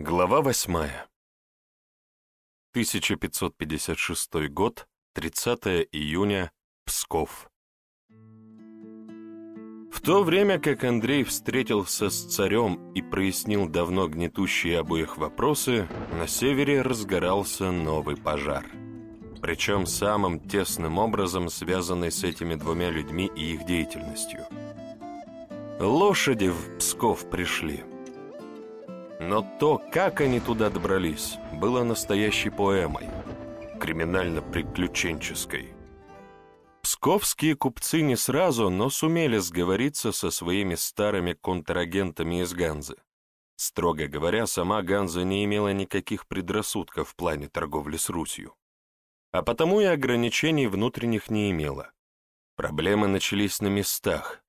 Глава восьмая. 1556 год, 30 июня, Псков. В то время как Андрей встретился с царем и прояснил давно гнетущие обоих вопросы, на севере разгорался новый пожар. Причем самым тесным образом связанный с этими двумя людьми и их деятельностью. Лошади в Псков пришли. Но то, как они туда добрались, было настоящей поэмой, криминально-приключенческой. Псковские купцы не сразу, но сумели сговориться со своими старыми контрагентами из Ганзы. Строго говоря, сама Ганза не имела никаких предрассудков в плане торговли с Русью. А потому и ограничений внутренних не имела. Проблемы начались на местах,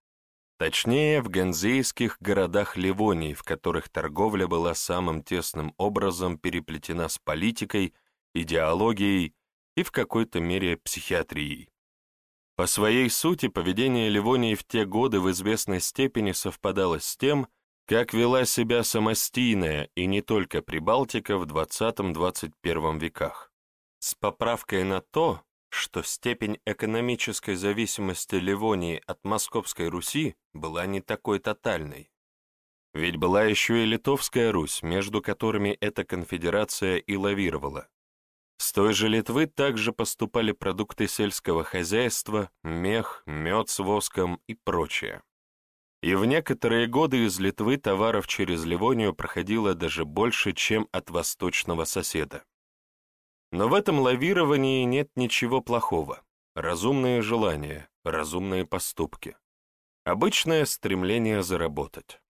Точнее, в ганзейских городах Ливонии, в которых торговля была самым тесным образом переплетена с политикой, идеологией и в какой-то мере психиатрией. По своей сути, поведение Ливонии в те годы в известной степени совпадало с тем, как вела себя самостийная и не только Прибалтика в 20-21 веках. С поправкой на то, что степень экономической зависимости Ливонии от Московской Руси была не такой тотальной. Ведь была еще и Литовская Русь, между которыми эта конфедерация и лавировала. С той же Литвы также поступали продукты сельского хозяйства, мех, мед с воском и прочее. И в некоторые годы из Литвы товаров через Ливонию проходило даже больше, чем от восточного соседа. Но в этом лавировании нет ничего плохого. Разумные желания, разумные поступки. Обычное стремление заработать.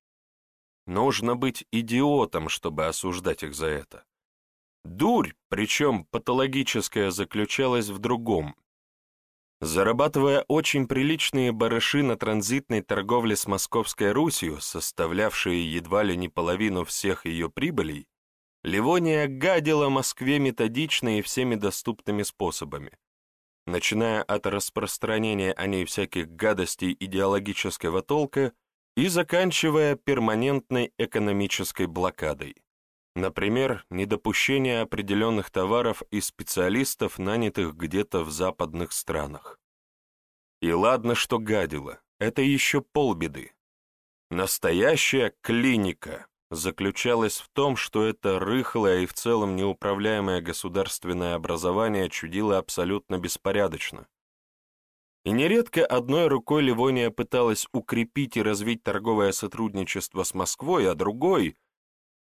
Нужно быть идиотом, чтобы осуждать их за это. Дурь, причем патологическая, заключалась в другом. Зарабатывая очень приличные барыши на транзитной торговле с Московской Русью, составлявшие едва ли не половину всех ее прибылей, Ливония гадила Москве методично и всеми доступными способами, начиная от распространения о ней всяких гадостей идеологического толка и заканчивая перманентной экономической блокадой. Например, недопущение определенных товаров и специалистов, нанятых где-то в западных странах. И ладно, что гадила, это еще полбеды. Настоящая клиника, заключалась в том, что это рыхлое и в целом неуправляемое государственное образование чудило абсолютно беспорядочно. И нередко одной рукой Ливония пыталась укрепить и развить торговое сотрудничество с Москвой, а другой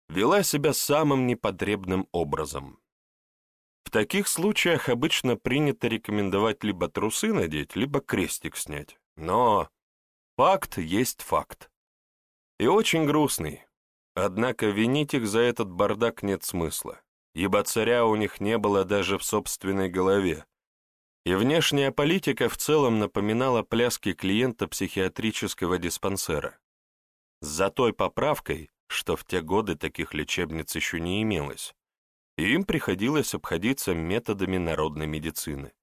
вела себя самым непотребным образом. В таких случаях обычно принято рекомендовать либо трусы надеть, либо крестик снять. Но факт есть факт. И очень грустный, Однако винить их за этот бардак нет смысла, ибо царя у них не было даже в собственной голове, и внешняя политика в целом напоминала пляски клиента психиатрического диспансера. За той поправкой, что в те годы таких лечебниц еще не имелось, им приходилось обходиться методами народной медицины.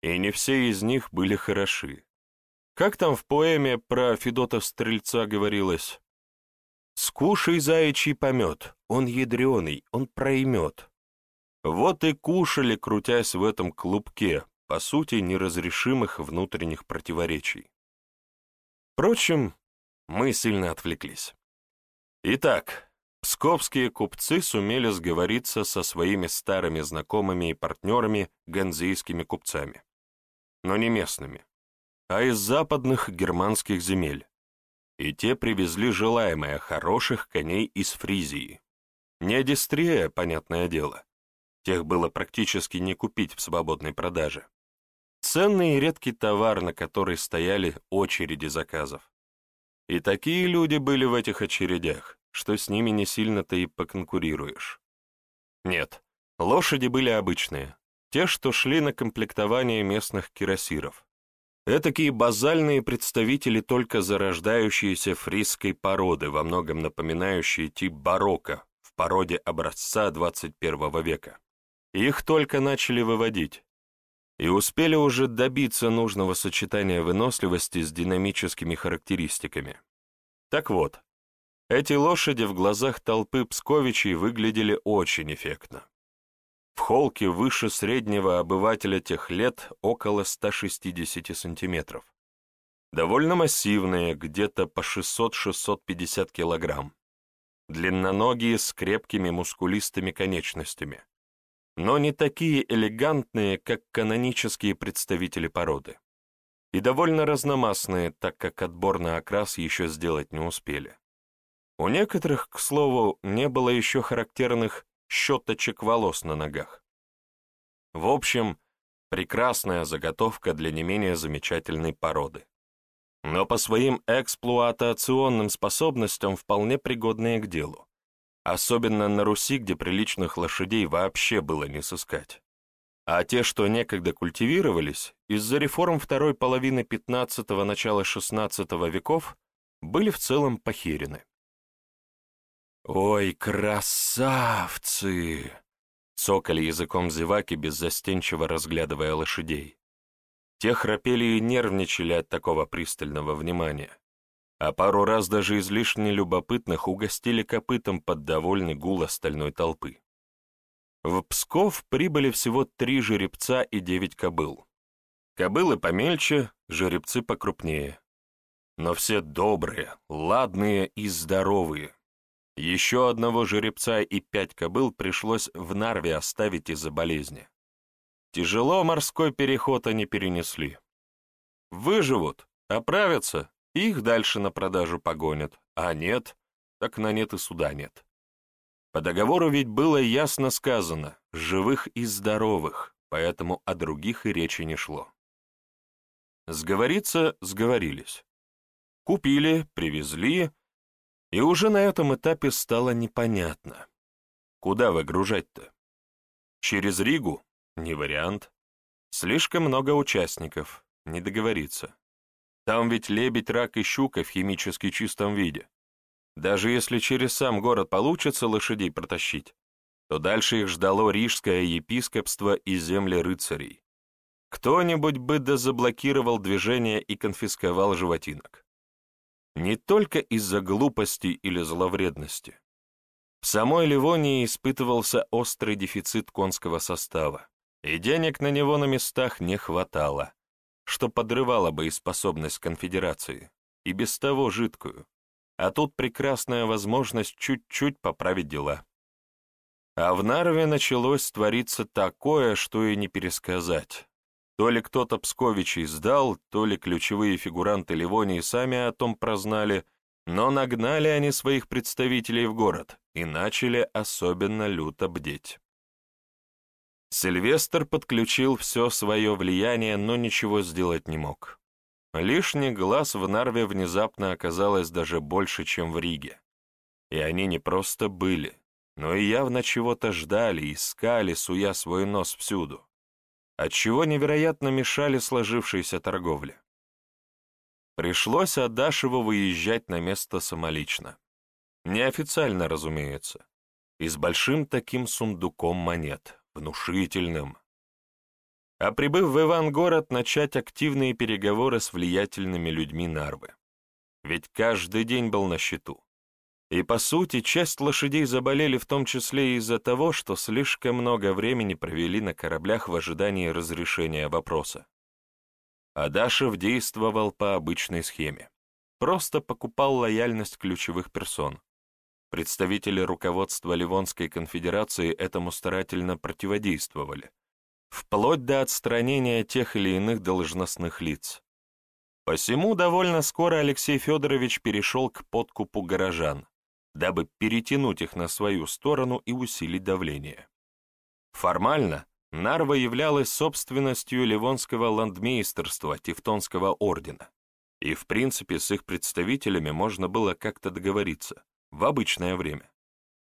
И не все из них были хороши. Как там в поэме про Федота-стрельца говорилось? Скушай заячий помет, он ядреный, он проймет. Вот и кушали, крутясь в этом клубке, по сути, неразрешимых внутренних противоречий. Впрочем, мы сильно отвлеклись. Итак, псковские купцы сумели сговориться со своими старыми знакомыми и партнерами ганзейскими купцами. Но не местными, а из западных германских земель, и те привезли желаемое хороших коней из Фризии. Не Одистрия, понятное дело. Тех было практически не купить в свободной продаже. Ценный и редкий товар, на который стояли очереди заказов. И такие люди были в этих очередях, что с ними не сильно-то и поконкурируешь. Нет, лошади были обычные, те, что шли на комплектование местных кирасиров. Этакие базальные представители только зарождающиеся фрисской породы, во многом напоминающие тип барокко в породе образца 21 века. Их только начали выводить, и успели уже добиться нужного сочетания выносливости с динамическими характеристиками. Так вот, Эти лошади в глазах толпы псковичей выглядели очень эффектно. В холке выше среднего обывателя тех лет около 160 сантиметров. Довольно массивные, где-то по 600-650 килограмм. Длинноногие с крепкими мускулистыми конечностями. Но не такие элегантные, как канонические представители породы. И довольно разномастные, так как отбор на окрас еще сделать не успели. У некоторых, к слову, не было еще характерных щеточек волос на ногах. В общем, прекрасная заготовка для не менее замечательной породы. Но по своим эксплуатационным способностям вполне пригодные к делу. Особенно на Руси, где приличных лошадей вообще было не сыскать. А те, что некогда культивировались, из-за реформ второй половины XV – начала XVI веков, были в целом похерены. «Ой, красавцы!» — цокали языком зеваки, беззастенчиво разглядывая лошадей. Те храпели и нервничали от такого пристального внимания, а пару раз даже излишне любопытных угостили копытом под довольный гул остальной толпы. В Псков прибыли всего три жеребца и девять кобыл. Кобылы помельче, жеребцы покрупнее. Но все добрые, ладные и здоровые. Еще одного жеребца и пять кобыл пришлось в Нарве оставить из-за болезни. Тяжело морской переход они перенесли. Выживут, оправятся, их дальше на продажу погонят, а нет, так на нет и суда нет. По договору ведь было ясно сказано «живых и здоровых», поэтому о других и речи не шло. Сговориться сговорились. Купили, привезли, и уже на этом этапе стало непонятно, куда выгружать-то. Через Ригу? Не вариант. Слишком много участников, не договориться. Там ведь лебедь, рак и щука в химически чистом виде. Даже если через сам город получится лошадей протащить, то дальше их ждало рижское епископство и земли рыцарей. Кто-нибудь бы да заблокировал движение и конфисковал животинок. Не только из-за глупости или зловредности. В самой Ливонии испытывался острый дефицит конского состава, и денег на него на местах не хватало, что подрывало бы и способность конфедерации, и без того жидкую. А тут прекрасная возможность чуть-чуть поправить дела. А в Нарве началось твориться такое, что и не пересказать. То ли кто-то Псковичей сдал, то ли ключевые фигуранты Ливонии сами о том прознали, но нагнали они своих представителей в город и начали особенно люто бдеть. Сильвестр подключил все свое влияние, но ничего сделать не мог. Лишний глаз в Нарве внезапно оказалось даже больше, чем в Риге. И они не просто были, но и явно чего-то ждали, искали, суя свой нос всюду отчего невероятно мешали сложившейся торговле. Пришлось Адашеву выезжать на место самолично. Неофициально, разумеется. И с большим таким сундуком монет, внушительным. А прибыв в Ивангород, начать активные переговоры с влиятельными людьми Нарвы. Ведь каждый день был на счету. И, по сути, часть лошадей заболели в том числе из-за того, что слишком много времени провели на кораблях в ожидании разрешения вопроса. Адашев действовал по обычной схеме. Просто покупал лояльность ключевых персон. Представители руководства Ливонской конфедерации этому старательно противодействовали, вплоть до отстранения тех или иных должностных лиц. Посему довольно скоро Алексей Федорович перешел к подкупу горожан, дабы перетянуть их на свою сторону и усилить давление. Формально Нарва являлась собственностью Ливонского ландмейстерства Тевтонского ордена, и в принципе с их представителями можно было как-то договориться, в обычное время.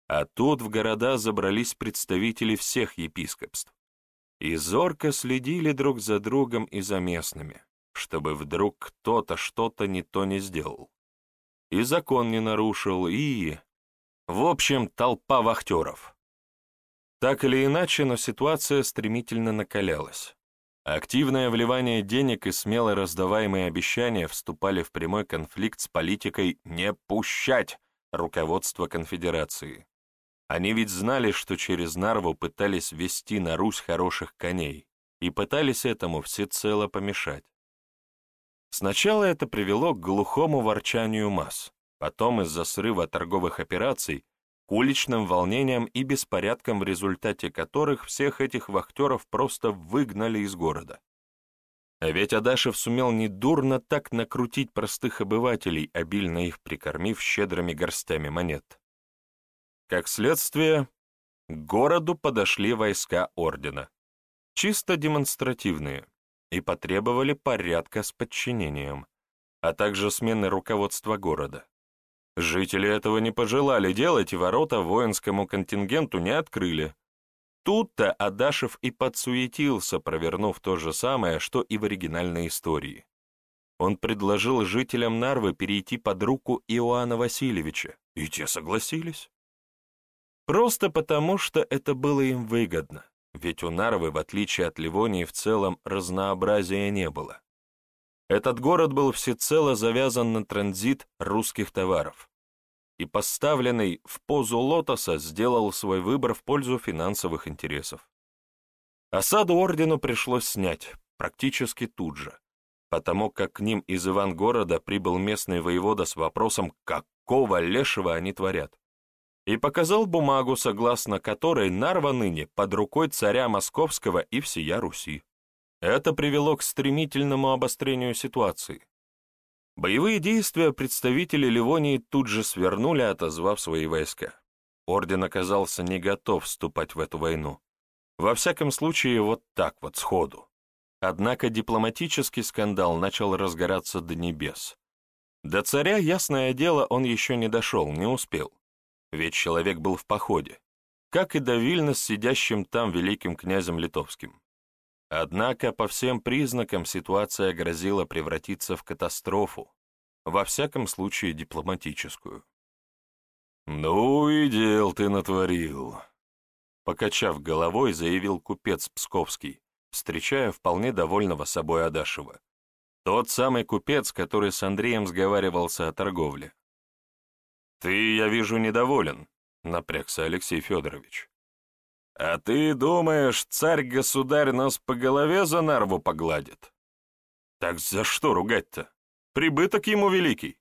А тут в города забрались представители всех епископств, и зорко следили друг за другом и за местными, чтобы вдруг кто-то что-то не то не сделал и закон не нарушил, и... В общем, толпа вахтеров. Так или иначе, но ситуация стремительно накалялась. Активное вливание денег и смело раздаваемые обещания вступали в прямой конфликт с политикой «не пущать», руководство конфедерации. Они ведь знали, что через Нарву пытались ввести на Русь хороших коней, и пытались этому всецело помешать. Сначала это привело к глухому ворчанию масс, потом из-за срыва торговых операций к уличным волнениям и беспорядкам, в результате которых всех этих вахтеров просто выгнали из города. А ведь Адашев сумел недурно так накрутить простых обывателей, обильно их прикормив щедрыми горстями монет. Как следствие, к городу подошли войска ордена, чисто демонстративные, и потребовали порядка с подчинением, а также смены руководства города. Жители этого не пожелали делать и ворота воинскому контингенту не открыли, Тут-то Адашев и подсуетился, провернув то же самое, что и в оригинальной истории. Он предложил жителям Нарвы перейти под руку Иоанна Васильевича, и те согласились. Просто потому, что это было им выгодно, ведь у Нарвы, в отличие от Ливонии, в целом разнообразия не было. Этот город был всецело завязан на транзит русских товаров и поставленный в позу лотоса сделал свой выбор в пользу финансовых интересов. Осаду ордену пришлось снять, практически тут же, потому как к ним из Ивангорода прибыл местный воевода с вопросом, какого лешего они творят, и показал бумагу, согласно которой Нарва ныне под рукой царя Московского и всея Руси. Это привело к стремительному обострению ситуации. Боевые действия представители Ливонии тут же свернули, отозвав свои войска. Орден оказался не готов вступать в эту войну. Во всяком случае, вот так вот, сходу. Однако дипломатический скандал начал разгораться до небес. До царя, ясное дело, он еще не дошел, не успел. Ведь человек был в походе, как и до Вильна с сидящим там великим князем литовским. Однако по всем признакам ситуация грозила превратиться в катастрофу, во всяком случае дипломатическую. «Ну и дел ты натворил», — покачав головой, заявил купец Псковский, встречая вполне довольного собой Адашева. Тот самый купец, который с Андреем сговаривался о торговле. «Ты, я вижу, недоволен», — напрягся Алексей Федорович. «А ты думаешь, царь-государь нас по голове за нарву погладит?» «Так за что ругать-то? Прибыток ему великий».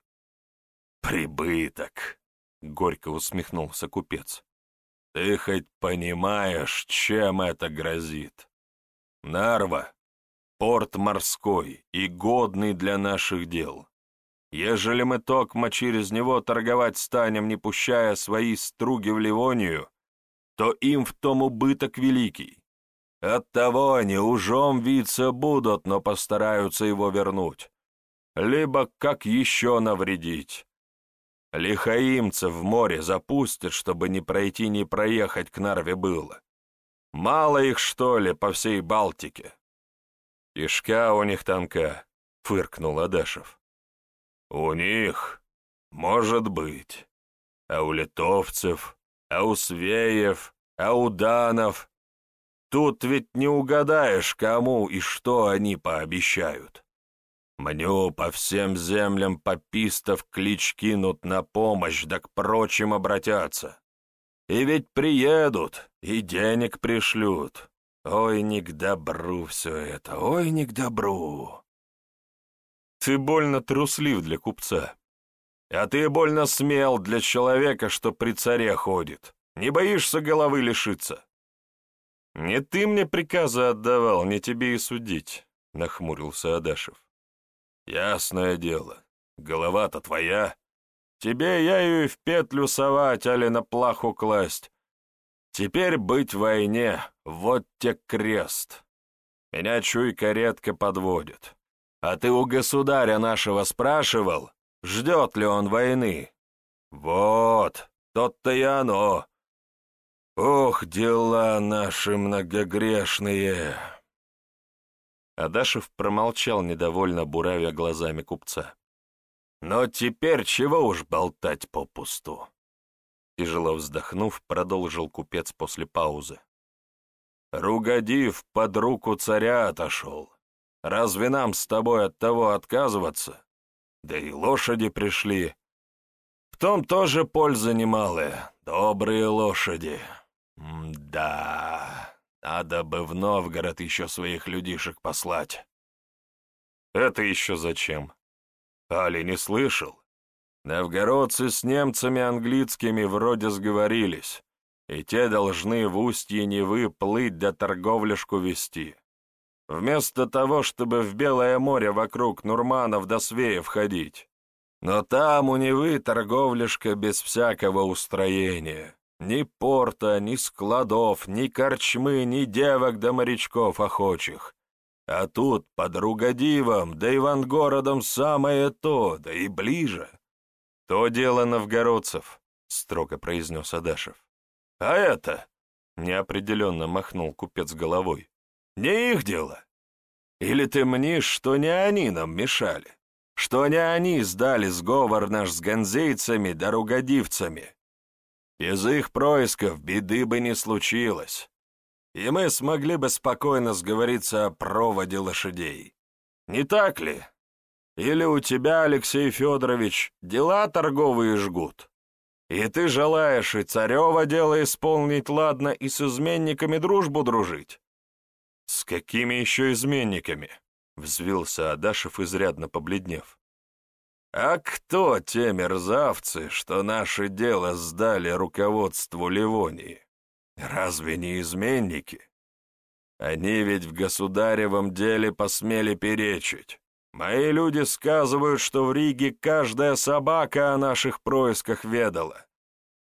«Прибыток», — горько усмехнулся купец. «Ты хоть понимаешь, чем это грозит? Нарва — порт морской и годный для наших дел. Ежели мы токмо через него торговать станем, не пущая свои струги в Ливонию, то им в том убыток великий. Оттого они ужом виться будут, но постараются его вернуть. Либо как еще навредить. Лихаимцев в море запустят, чтобы не пройти, не проехать к Нарве было. Мало их, что ли, по всей Балтике? Кишка у них танка, — фыркнул Адашев. У них, может быть, а у литовцев а у Свеев, а у Данов. Тут ведь не угадаешь, кому и что они пообещают. Мню по всем землям попистов клич кинут на помощь, да к прочим обратятся. И ведь приедут, и денег пришлют. Ой, не к добру все это, ой, не к добру. Ты больно труслив для купца, а ты больно смел для человека, что при царе ходит. Не боишься головы лишиться?» «Не ты мне приказы отдавал, не тебе и судить», — нахмурился Адашев. «Ясное дело. Голова-то твоя. Тебе я ее и в петлю совать, али на плаху класть. Теперь быть в войне, вот те крест. Меня чуйка редко подводит. А ты у государя нашего спрашивал, Ждет ли он войны? Вот, тот-то и оно. Ох, дела наши многогрешные!» Адашев промолчал, недовольно буравя глазами купца. «Но теперь чего уж болтать попусту?» Тяжело вздохнув, продолжил купец после паузы. «Ругодив под руку царя отошел. Разве нам с тобой от того отказываться? Да и лошади пришли. В том тоже польза немалая. Добрые лошади. да, надо бы в Новгород еще своих людишек послать. Это еще зачем? Али не слышал? Новгородцы с немцами английскими вроде сговорились, и те должны в устье Невы плыть да торговляшку вести. Вместо того, чтобы в Белое море вокруг Нурманов до Свеев ходить. Но там у Невы торговляшка без всякого устроения. Ни порта, ни складов, ни корчмы, ни девок да морячков охочих. А тут под Ругодивом да Ивангородом самое то, да и ближе. «То дело новгородцев», — строго произнес Адашев. «А это?» — неопределенно махнул купец головой. «Не их дело. Или ты мнишь, что не они нам мешали? Что не они сдали сговор наш с ганзейцами да ругодивцами? Без их происков беды бы не случилось, и мы смогли бы спокойно сговориться о проводе лошадей. Не так ли?» Или у тебя, Алексей Федорович, дела торговые жгут? И ты желаешь и царево дело исполнить ладно, и с изменниками дружбу дружить?» «С какими еще изменниками?» — взвился Адашев, изрядно побледнев. «А кто те мерзавцы, что наше дело сдали руководству Ливонии? Разве не изменники? Они ведь в государевом деле посмели перечить. Мои люди сказывают, что в Риге каждая собака о наших происках ведала.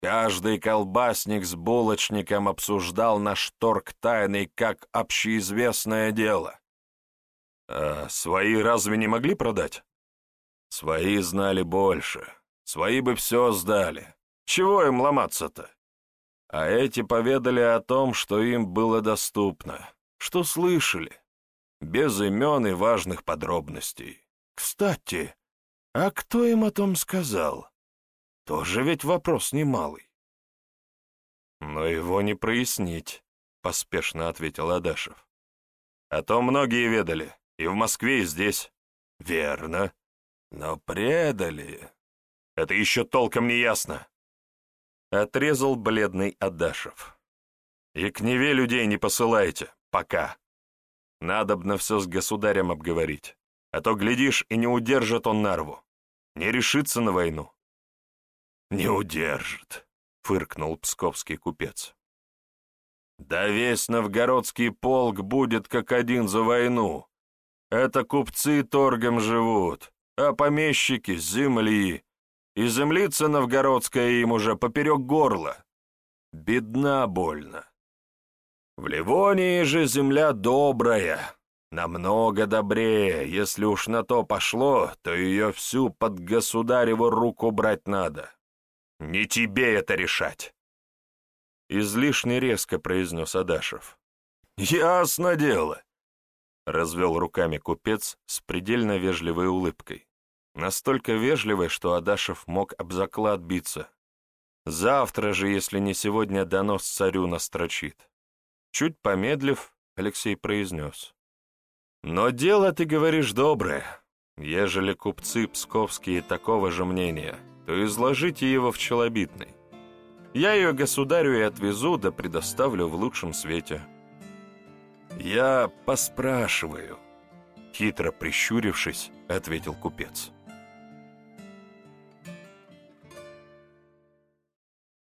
Каждый колбасник с булочником обсуждал наш торг тайный как общеизвестное дело. А свои разве не могли продать? Свои знали больше. Свои бы все сдали. Чего им ломаться-то? А эти поведали о том, что им было доступно, что слышали без имен и важных подробностей. Кстати, а кто им о том сказал? Тоже ведь вопрос немалый. Но его не прояснить, — поспешно ответил Адашев. А то многие ведали, и в Москве, и здесь. Верно. Но предали. Это еще толком не ясно. Отрезал бледный Адашев. И к Неве людей не посылайте, пока. Надобно все с государем обговорить, а то, глядишь, и не удержит он нарву. Не решится на войну. «Не удержит», — фыркнул псковский купец. «Да весь новгородский полк будет как один за войну. Это купцы торгом живут, а помещики — земли. И землица новгородская им уже поперек горла. Бедна больно. В Ливонии же земля добрая, намного добрее, если уж на то пошло, то ее всю под государеву руку брать надо. Не тебе это решать!» Излишне резко произнес Адашев. «Ясно дело!» Развел руками купец с предельно вежливой улыбкой. Настолько вежливой, что Адашев мог об заклад биться. Завтра же, если не сегодня, донос царю настрочит. Чуть помедлив, Алексей произнес. «Но дело, ты говоришь, доброе. Ежели купцы псковские такого же мнения, то изложите его в челобитной. Я ее государю и отвезу, да предоставлю в лучшем свете». «Я поспрашиваю», — хитро прищурившись, ответил купец.